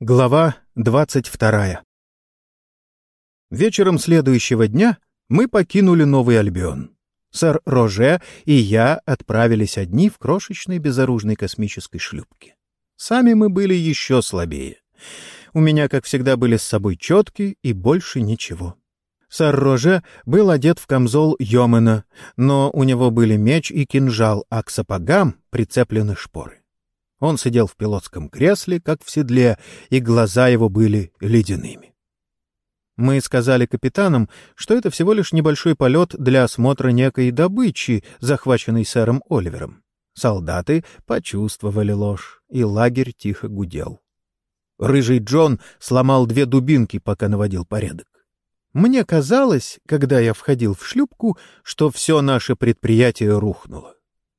Глава двадцать вторая Вечером следующего дня мы покинули Новый Альбион. Сэр Роже и я отправились одни в крошечной безоружной космической шлюпке. Сами мы были еще слабее. У меня, как всегда, были с собой четки и больше ничего. Сэр Роже был одет в камзол Йомена, но у него были меч и кинжал, а к сапогам прицеплены шпоры. Он сидел в пилотском кресле, как в седле, и глаза его были ледяными. Мы сказали капитанам, что это всего лишь небольшой полет для осмотра некой добычи, захваченной сэром Оливером. Солдаты почувствовали ложь, и лагерь тихо гудел. Рыжий Джон сломал две дубинки, пока наводил порядок. Мне казалось, когда я входил в шлюпку, что все наше предприятие рухнуло.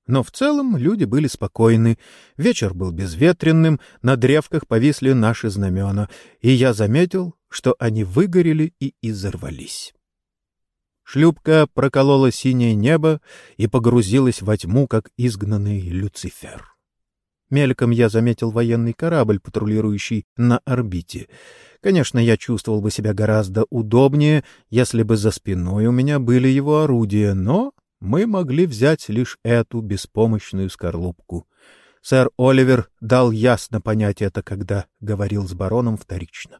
Но в целом люди были спокойны. Вечер был безветренным, на древках повисли наши знамена, и я заметил, что они выгорели и изорвались. Шлюпка проколола синее небо и погрузилась во тьму, как изгнанный Люцифер. Мельком я заметил военный корабль, патрулирующий на орбите. Конечно, я чувствовал бы себя гораздо удобнее, если бы за спиной у меня были его орудия, но мы могли взять лишь эту беспомощную скорлупку. Сэр Оливер дал ясно понять это, когда говорил с бароном вторично.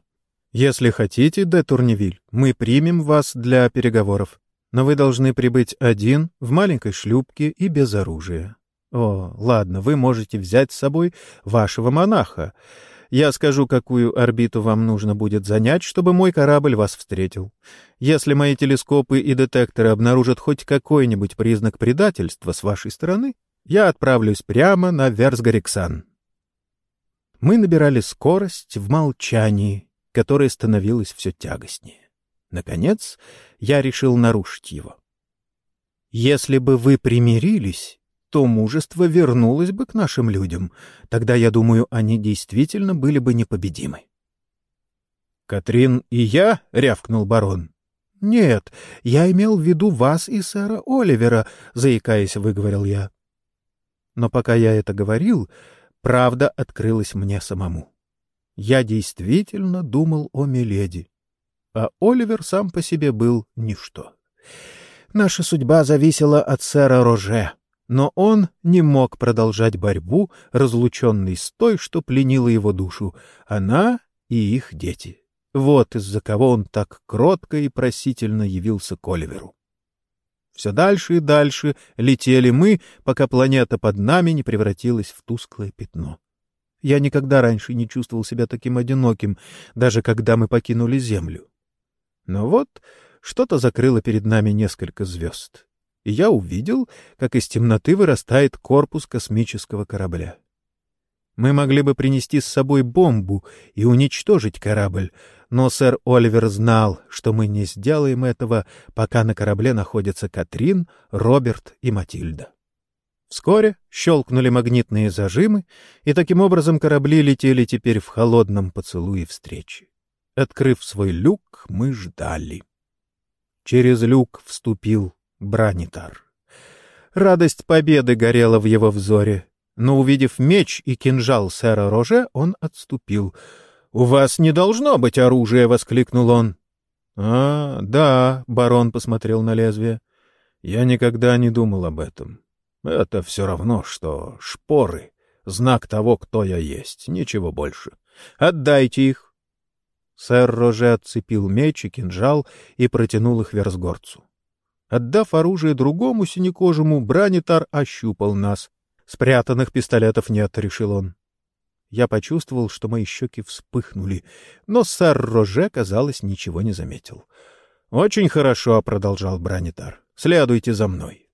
«Если хотите, де Турневиль, мы примем вас для переговоров, но вы должны прибыть один, в маленькой шлюпке и без оружия. О, ладно, вы можете взять с собой вашего монаха. Я скажу, какую орбиту вам нужно будет занять, чтобы мой корабль вас встретил. Если мои телескопы и детекторы обнаружат хоть какой-нибудь признак предательства с вашей стороны, я отправлюсь прямо на Версгариксан. Мы набирали скорость в молчании, которое становилось все тягостнее. Наконец, я решил нарушить его. Если бы вы примирились, то мужество вернулось бы к нашим людям. Тогда, я думаю, они действительно были бы непобедимы. «Катрин и я?» — рявкнул барон. «Нет, я имел в виду вас и сэра Оливера», — заикаясь, выговорил я. Но пока я это говорил, правда открылась мне самому. Я действительно думал о Миледи, а Оливер сам по себе был ничто. Наша судьба зависела от сэра Роже. Но он не мог продолжать борьбу, разлученный с той, что пленила его душу, она и их дети. Вот из-за кого он так кротко и просительно явился к Оливеру. Все дальше и дальше летели мы, пока планета под нами не превратилась в тусклое пятно. Я никогда раньше не чувствовал себя таким одиноким, даже когда мы покинули Землю. Но вот что-то закрыло перед нами несколько звезд и я увидел, как из темноты вырастает корпус космического корабля. Мы могли бы принести с собой бомбу и уничтожить корабль, но сэр Оливер знал, что мы не сделаем этого, пока на корабле находятся Катрин, Роберт и Матильда. Вскоре щелкнули магнитные зажимы, и таким образом корабли летели теперь в холодном поцелуе встречи. Открыв свой люк, мы ждали. Через люк вступил Бранитар. Радость победы горела в его взоре, но, увидев меч и кинжал сэра Роже, он отступил. — У вас не должно быть оружия! — воскликнул он. — А, да, — барон посмотрел на лезвие. — Я никогда не думал об этом. Это все равно, что шпоры — знак того, кто я есть, ничего больше. Отдайте их. Сэр Роже отцепил меч и кинжал и протянул их Версгорцу. Отдав оружие другому синекожему, Бранитар ощупал нас. Спрятанных пистолетов нет, — решил он. Я почувствовал, что мои щеки вспыхнули, но сэр Роже, казалось, ничего не заметил. — Очень хорошо, — продолжал Бранитар. — Следуйте за мной.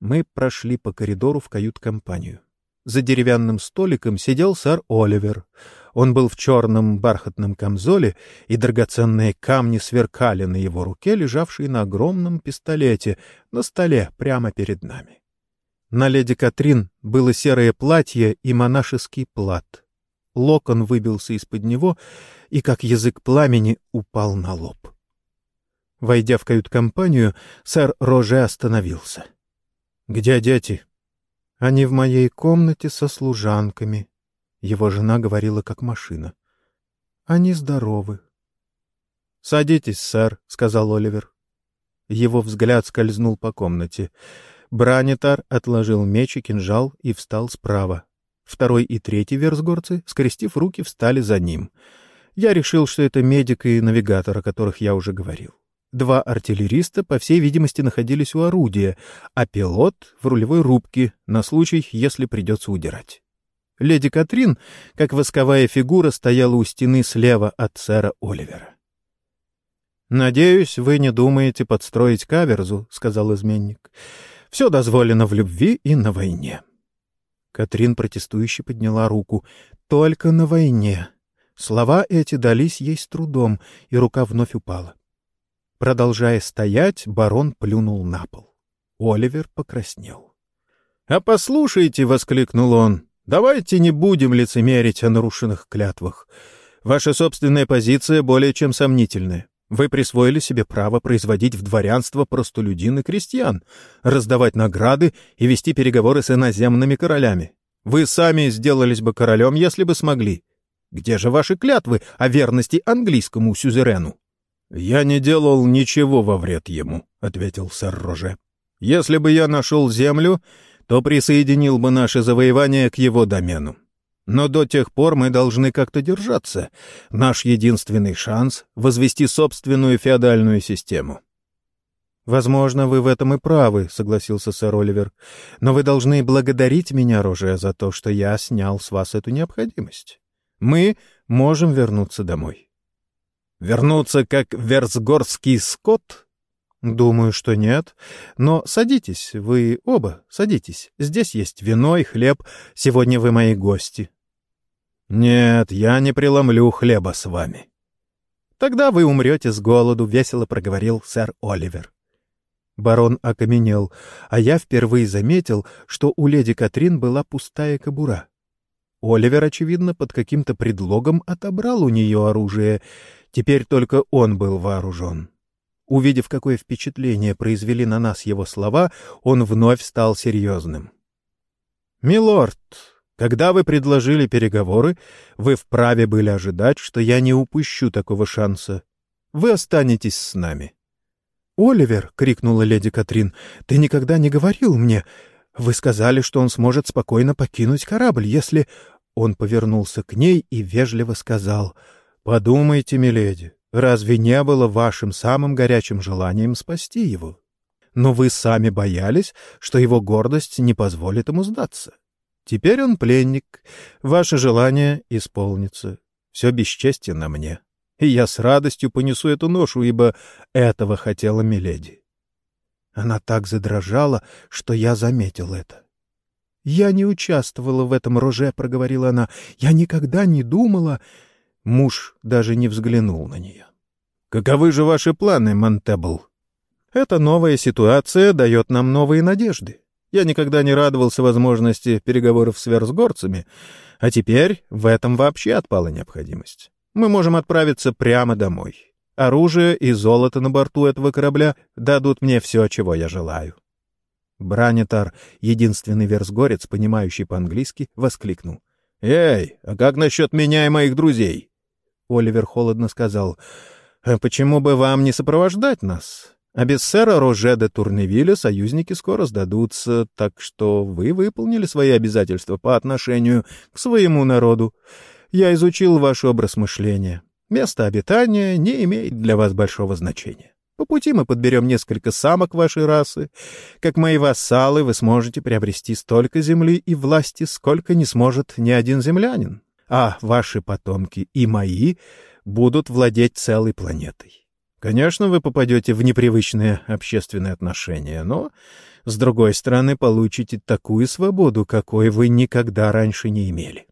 Мы прошли по коридору в кают-компанию. За деревянным столиком сидел сэр Оливер. Он был в черном бархатном камзоле, и драгоценные камни сверкали на его руке, лежавшей на огромном пистолете, на столе прямо перед нами. На леди Катрин было серое платье и монашеский плат. Локон выбился из-под него и, как язык пламени, упал на лоб. Войдя в кают-компанию, сэр Роже остановился. — Где дети? Они в моей комнате со служанками. Его жена говорила как машина. Они здоровы. «Садитесь, сэр», — сказал Оливер. Его взгляд скользнул по комнате. Бранитар отложил меч и кинжал и встал справа. Второй и третий версгорцы, скрестив руки, встали за ним. Я решил, что это медик и навигатор, о которых я уже говорил. Два артиллериста, по всей видимости, находились у орудия, а пилот — в рулевой рубке, на случай, если придется удирать. Леди Катрин, как восковая фигура, стояла у стены слева от сэра Оливера. «Надеюсь, вы не думаете подстроить каверзу», — сказал изменник. «Все дозволено в любви и на войне». Катрин протестующе подняла руку. «Только на войне». Слова эти дались ей с трудом, и рука вновь упала. Продолжая стоять, барон плюнул на пол. Оливер покраснел. — А послушайте, — воскликнул он, — давайте не будем лицемерить о нарушенных клятвах. Ваша собственная позиция более чем сомнительная. Вы присвоили себе право производить в дворянство простолюдин и крестьян, раздавать награды и вести переговоры с иноземными королями. Вы сами сделались бы королем, если бы смогли. Где же ваши клятвы о верности английскому сюзерену? «Я не делал ничего во вред ему», — ответил сэр Роже. «Если бы я нашел землю, то присоединил бы наше завоевание к его домену. Но до тех пор мы должны как-то держаться. Наш единственный шанс — возвести собственную феодальную систему». «Возможно, вы в этом и правы», — согласился сэр Оливер. «Но вы должны благодарить меня, Роже, за то, что я снял с вас эту необходимость. Мы можем вернуться домой». Вернуться как версгорский скот? Думаю, что нет. Но садитесь, вы оба, садитесь. Здесь есть вино и хлеб. Сегодня вы мои гости. Нет, я не преломлю хлеба с вами. Тогда вы умрете с голоду, весело проговорил сэр Оливер. Барон окаменел, а я впервые заметил, что у леди Катрин была пустая кобура. Оливер, очевидно, под каким-то предлогом отобрал у нее оружие, Теперь только он был вооружен. Увидев, какое впечатление произвели на нас его слова, он вновь стал серьезным. «Милорд, когда вы предложили переговоры, вы вправе были ожидать, что я не упущу такого шанса. Вы останетесь с нами». «Оливер!» — крикнула леди Катрин. «Ты никогда не говорил мне. Вы сказали, что он сможет спокойно покинуть корабль, если...» Он повернулся к ней и вежливо сказал — Подумайте, миледи, разве не было вашим самым горячим желанием спасти его? Но вы сами боялись, что его гордость не позволит ему сдаться. Теперь он пленник, ваше желание исполнится. Все бесчестие на мне, и я с радостью понесу эту ношу, ибо этого хотела миледи. Она так задрожала, что я заметил это. «Я не участвовала в этом роже», — проговорила она. «Я никогда не думала...» Муж даже не взглянул на нее. «Каковы же ваши планы, Монтебл?» «Эта новая ситуация дает нам новые надежды. Я никогда не радовался возможности переговоров с версгорцами, а теперь в этом вообще отпала необходимость. Мы можем отправиться прямо домой. Оружие и золото на борту этого корабля дадут мне все, чего я желаю». Бранитар, единственный версгорец, понимающий по-английски, воскликнул. «Эй, а как насчет меня и моих друзей? Оливер холодно сказал, «А почему бы вам не сопровождать нас? А без сэра Роже де Турневиля союзники скоро сдадутся, так что вы выполнили свои обязательства по отношению к своему народу. Я изучил ваш образ мышления. Место обитания не имеет для вас большого значения. По пути мы подберем несколько самок вашей расы. Как мои вассалы, вы сможете приобрести столько земли и власти, сколько не сможет ни один землянин а ваши потомки и мои будут владеть целой планетой. Конечно, вы попадете в непривычные общественные отношения, но, с другой стороны, получите такую свободу, какой вы никогда раньше не имели.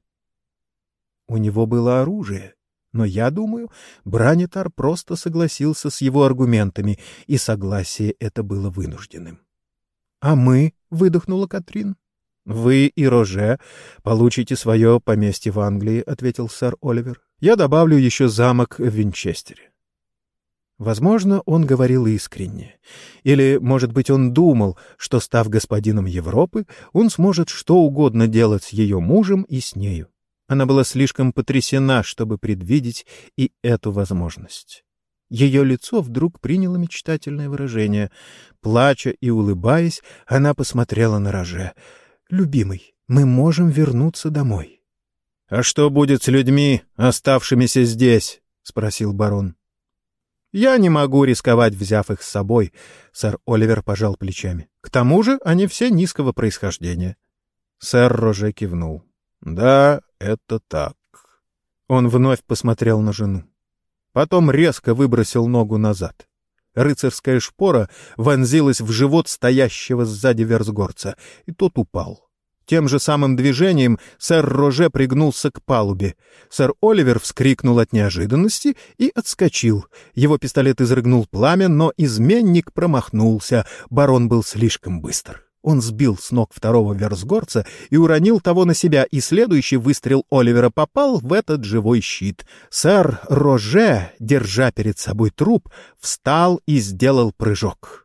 У него было оружие, но я думаю, Бранитар просто согласился с его аргументами, и согласие это было вынужденным. — А мы? — выдохнула Катрин. «Вы и Роже получите свое поместье в Англии», — ответил сэр Оливер. «Я добавлю еще замок в Винчестере». Возможно, он говорил искренне. Или, может быть, он думал, что, став господином Европы, он сможет что угодно делать с ее мужем и с нею. Она была слишком потрясена, чтобы предвидеть и эту возможность. Ее лицо вдруг приняло мечтательное выражение. Плача и улыбаясь, она посмотрела на Роже. «Любимый, мы можем вернуться домой». «А что будет с людьми, оставшимися здесь?» — спросил барон. «Я не могу рисковать, взяв их с собой», — сэр Оливер пожал плечами. «К тому же они все низкого происхождения». Сэр Роже кивнул. «Да, это так». Он вновь посмотрел на жену. Потом резко выбросил ногу назад. Рыцарская шпора вонзилась в живот стоящего сзади версгорца, и тот упал. Тем же самым движением сэр Роже пригнулся к палубе. Сэр Оливер вскрикнул от неожиданности и отскочил. Его пистолет изрыгнул пламя, но изменник промахнулся. Барон был слишком быстр. Он сбил с ног второго версгорца и уронил того на себя, и следующий выстрел Оливера попал в этот живой щит. Сэр Роже, держа перед собой труп, встал и сделал прыжок.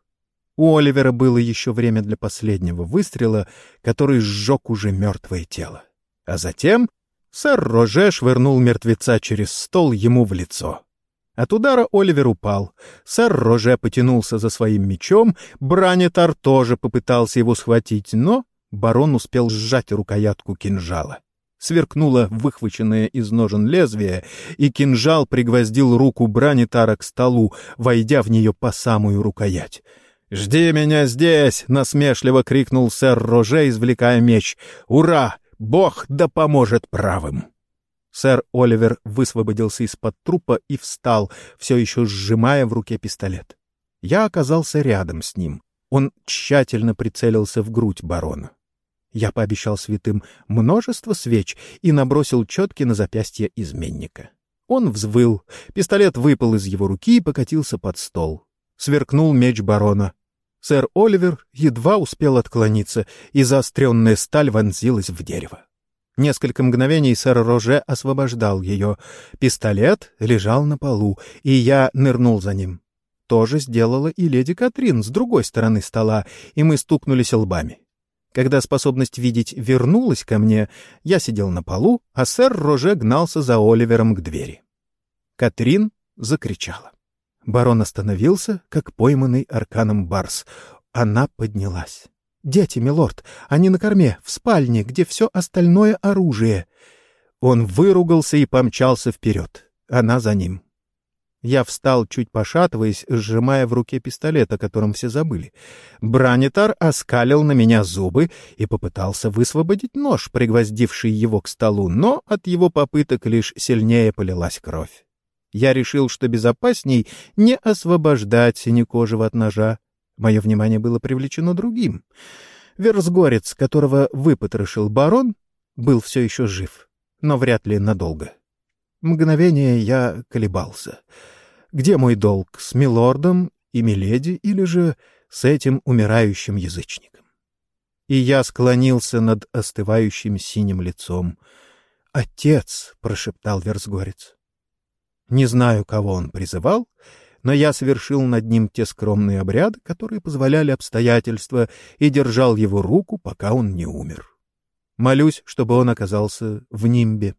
У Оливера было еще время для последнего выстрела, который сжег уже мертвое тело. А затем сэр Роже швырнул мертвеца через стол ему в лицо. От удара Оливер упал. Сэр Роже потянулся за своим мечом, Бранитар тоже попытался его схватить, но барон успел сжать рукоятку кинжала. Сверкнуло выхваченное из ножен лезвие, и кинжал пригвоздил руку Бранитара к столу, войдя в нее по самую рукоять. «Жди меня здесь!» — насмешливо крикнул сэр Роже, извлекая меч. «Ура! Бог да поможет правым!» Сэр Оливер высвободился из-под трупа и встал, все еще сжимая в руке пистолет. Я оказался рядом с ним. Он тщательно прицелился в грудь барона. Я пообещал святым множество свеч и набросил четки на запястье изменника. Он взвыл, пистолет выпал из его руки и покатился под стол. Сверкнул меч барона. Сэр Оливер едва успел отклониться, и заостренная сталь вонзилась в дерево. Несколько мгновений сэр Роже освобождал ее. Пистолет лежал на полу, и я нырнул за ним. То же сделала и леди Катрин с другой стороны стола, и мы стукнулись лбами. Когда способность видеть вернулась ко мне, я сидел на полу, а сэр Роже гнался за Оливером к двери. Катрин закричала. Барон остановился, как пойманный арканом барс. Она поднялась. «Дети, милорд, они на корме, в спальне, где все остальное оружие». Он выругался и помчался вперед. Она за ним. Я встал, чуть пошатываясь, сжимая в руке пистолет, о котором все забыли. Бранитар оскалил на меня зубы и попытался высвободить нож, пригвоздивший его к столу, но от его попыток лишь сильнее полилась кровь. Я решил, что безопасней не освобождать синекожего от ножа. Мое внимание было привлечено другим. Версгорец, которого выпотрошил барон, был все еще жив, но вряд ли надолго. Мгновение я колебался. Где мой долг, с милордом и миледи или же с этим умирающим язычником? И я склонился над остывающим синим лицом. «Отец!» — прошептал Версгорец. Не знаю, кого он призывал, но я совершил над ним те скромные обряды, которые позволяли обстоятельства, и держал его руку, пока он не умер. Молюсь, чтобы он оказался в нимбе.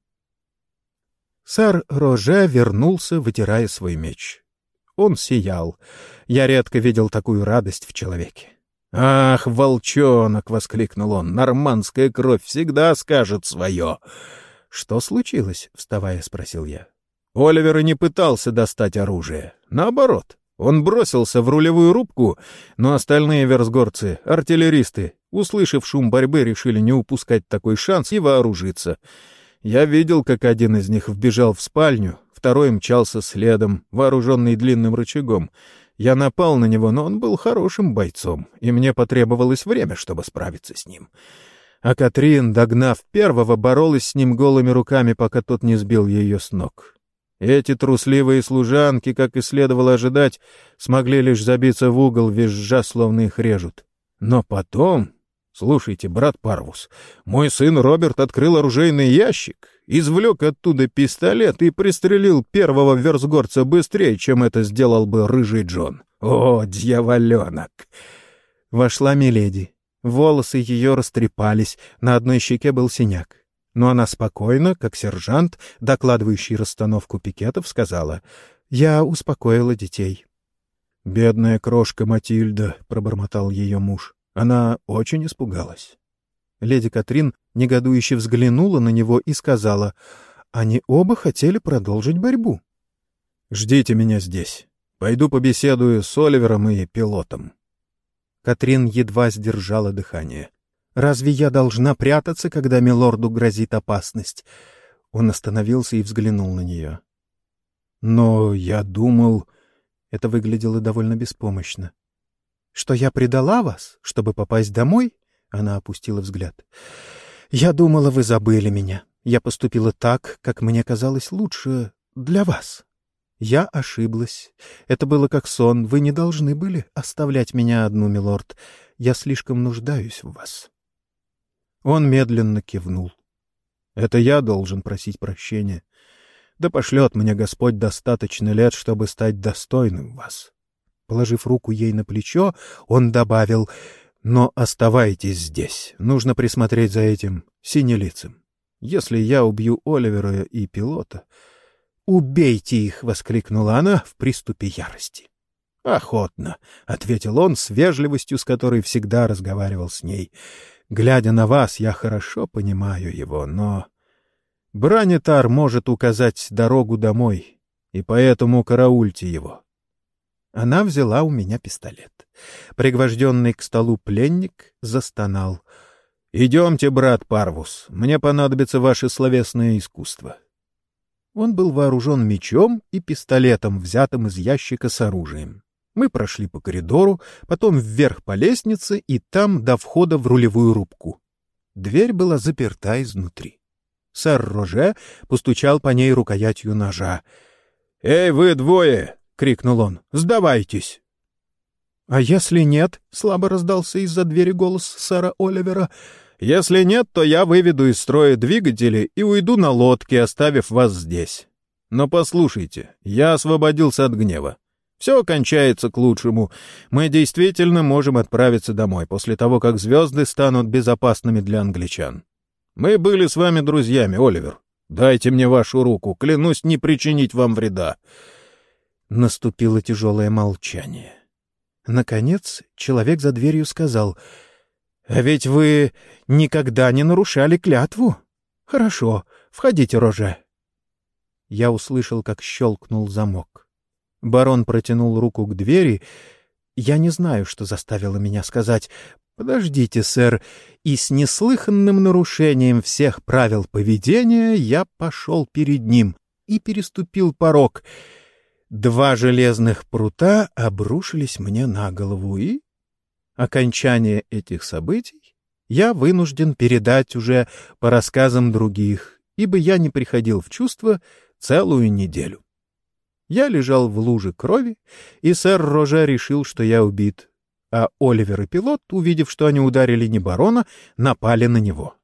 Сэр Роже вернулся, вытирая свой меч. Он сиял. Я редко видел такую радость в человеке. «Ах, волчонок!» — воскликнул он. «Нормандская кровь всегда скажет свое!» «Что случилось?» — вставая, спросил я. Оливер и не пытался достать оружие. Наоборот, он бросился в рулевую рубку, но остальные версгорцы, артиллеристы, услышав шум борьбы, решили не упускать такой шанс и вооружиться. Я видел, как один из них вбежал в спальню, второй мчался следом, вооруженный длинным рычагом. Я напал на него, но он был хорошим бойцом, и мне потребовалось время, чтобы справиться с ним. А Катрин, догнав первого, боролась с ним голыми руками, пока тот не сбил ее с ног. Эти трусливые служанки, как и следовало ожидать, смогли лишь забиться в угол, визжа, словно их режут. Но потом... Слушайте, брат Парвус, мой сын Роберт открыл оружейный ящик, извлек оттуда пистолет и пристрелил первого версгорца быстрее, чем это сделал бы рыжий Джон. О, дьяволенок! Вошла Миледи. Волосы ее растрепались, на одной щеке был синяк. Но она спокойно, как сержант, докладывающий расстановку пикетов, сказала, «Я успокоила детей». «Бедная крошка Матильда», — пробормотал ее муж. Она очень испугалась. Леди Катрин негодующе взглянула на него и сказала, «Они оба хотели продолжить борьбу». «Ждите меня здесь. Пойду побеседую с Оливером и пилотом». Катрин едва сдержала дыхание. «Разве я должна прятаться, когда милорду грозит опасность?» Он остановился и взглянул на нее. «Но я думал...» Это выглядело довольно беспомощно. «Что я предала вас, чтобы попасть домой?» Она опустила взгляд. «Я думала, вы забыли меня. Я поступила так, как мне казалось лучше для вас. Я ошиблась. Это было как сон. Вы не должны были оставлять меня одну, милорд. Я слишком нуждаюсь в вас». Он медленно кивнул. «Это я должен просить прощения. Да пошлет мне Господь достаточно лет, чтобы стать достойным вас. Положив руку ей на плечо, он добавил, «Но оставайтесь здесь. Нужно присмотреть за этим синелицем. Если я убью Оливера и пилота...» «Убейте их!» — воскликнула она в приступе ярости. «Охотно», — ответил он с вежливостью, с которой всегда разговаривал с ней. «Глядя на вас, я хорошо понимаю его, но Бранитар может указать дорогу домой, и поэтому караульте его. Она взяла у меня пистолет. Пригвожденный к столу пленник застонал. — Идемте, брат Парвус, мне понадобится ваше словесное искусство. Он был вооружен мечом и пистолетом, взятым из ящика с оружием. Мы прошли по коридору, потом вверх по лестнице и там до входа в рулевую рубку. Дверь была заперта изнутри. Сэр Роже постучал по ней рукоятью ножа. — Эй, вы двое! — крикнул он. — Сдавайтесь! — А если нет? — слабо раздался из-за двери голос сэра Оливера. — Если нет, то я выведу из строя двигатели и уйду на лодке, оставив вас здесь. Но послушайте, я освободился от гнева. Все кончается к лучшему. Мы действительно можем отправиться домой после того, как звезды станут безопасными для англичан. Мы были с вами друзьями, Оливер. Дайте мне вашу руку, клянусь не причинить вам вреда. Наступило тяжелое молчание. Наконец человек за дверью сказал, «А ведь вы никогда не нарушали клятву? Хорошо, входите, Роже». Я услышал, как щелкнул замок. Барон протянул руку к двери. Я не знаю, что заставило меня сказать «Подождите, сэр», и с неслыханным нарушением всех правил поведения я пошел перед ним и переступил порог. Два железных прута обрушились мне на голову, и... Окончание этих событий я вынужден передать уже по рассказам других, ибо я не приходил в чувство целую неделю. Я лежал в луже крови, и сэр Роже решил, что я убит а Оливер и пилот, увидев, что они ударили не барона, напали на него.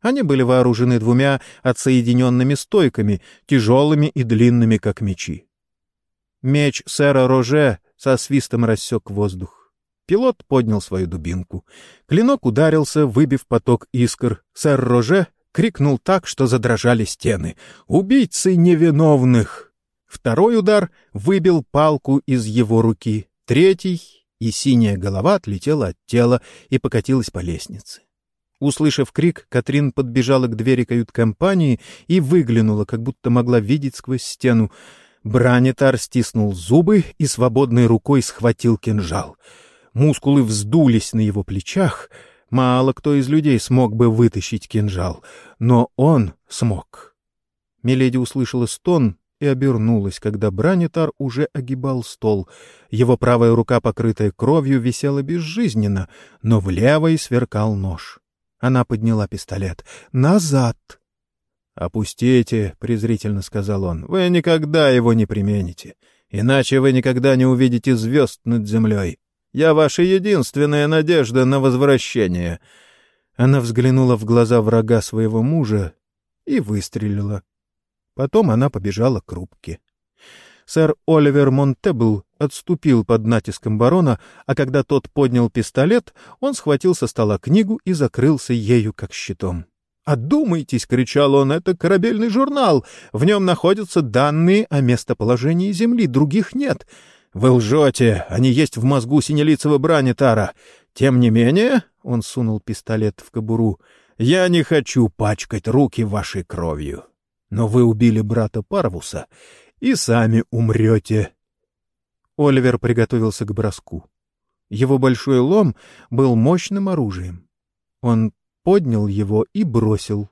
Они были вооружены двумя отсоединенными стойками, тяжелыми и длинными, как мечи. Меч сэра Роже со свистом рассек воздух. Пилот поднял свою дубинку. Клинок ударился, выбив поток искр. Сэр Роже крикнул так, что задрожали стены. «Убийцы невиновных!» Второй удар выбил палку из его руки. Третий и синяя голова отлетела от тела и покатилась по лестнице. Услышав крик, Катрин подбежала к двери кают-компании и выглянула, как будто могла видеть сквозь стену. Бранитар стиснул зубы и свободной рукой схватил кинжал. Мускулы вздулись на его плечах. Мало кто из людей смог бы вытащить кинжал, но он смог. Миледи услышала стон и обернулась, когда Бранитар уже огибал стол. Его правая рука, покрытая кровью, висела безжизненно, но в левой сверкал нож. Она подняла пистолет. «Назад!» «Опустите», — презрительно сказал он, — «вы никогда его не примените, иначе вы никогда не увидите звезд над землей. Я ваша единственная надежда на возвращение». Она взглянула в глаза врага своего мужа и выстрелила. Потом она побежала к рубке. Сэр Оливер Монтебл отступил под натиском барона, а когда тот поднял пистолет, он схватил со стола книгу и закрылся ею как щитом. «Одумайтесь!» — кричал он. «Это корабельный журнал. В нем находятся данные о местоположении Земли. Других нет. Вы лжете. Они есть в мозгу синелицего Бранитара. Тем не менее...» — он сунул пистолет в кобуру. «Я не хочу пачкать руки вашей кровью. Но вы убили брата Парвуса и сами умрете». Оливер приготовился к броску. Его большой лом был мощным оружием. Он поднял его и бросил.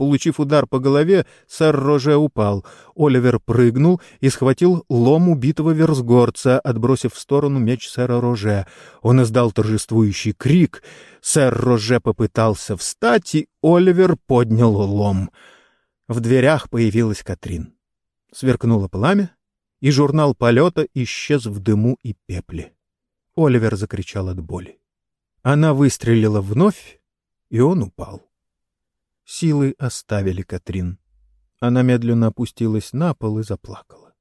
Получив удар по голове, сэр Роже упал. Оливер прыгнул и схватил лом убитого версгорца, отбросив в сторону меч сэра Роже. Он издал торжествующий крик. Сэр Роже попытался встать, и Оливер поднял лом. В дверях появилась Катрин. Сверкнуло пламя, и журнал полета исчез в дыму и пепле. Оливер закричал от боли. Она выстрелила вновь, и он упал. Силы оставили Катрин. Она медленно опустилась на пол и заплакала.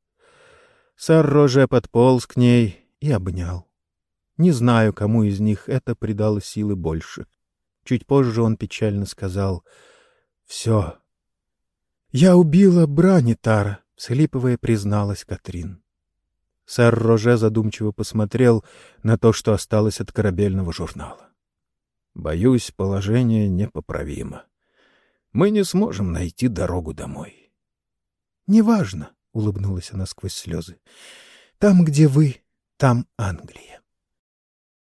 Сэр Роже подполз к ней и обнял. Не знаю, кому из них это придало силы больше. Чуть позже он печально сказал «Все». «Я убила Бранитара», — всхлипывая призналась Катрин. Сэр Роже задумчиво посмотрел на то, что осталось от корабельного журнала. Боюсь, положение непоправимо. Мы не сможем найти дорогу домой. — Неважно, — улыбнулась она сквозь слезы. — Там, где вы, там Англия.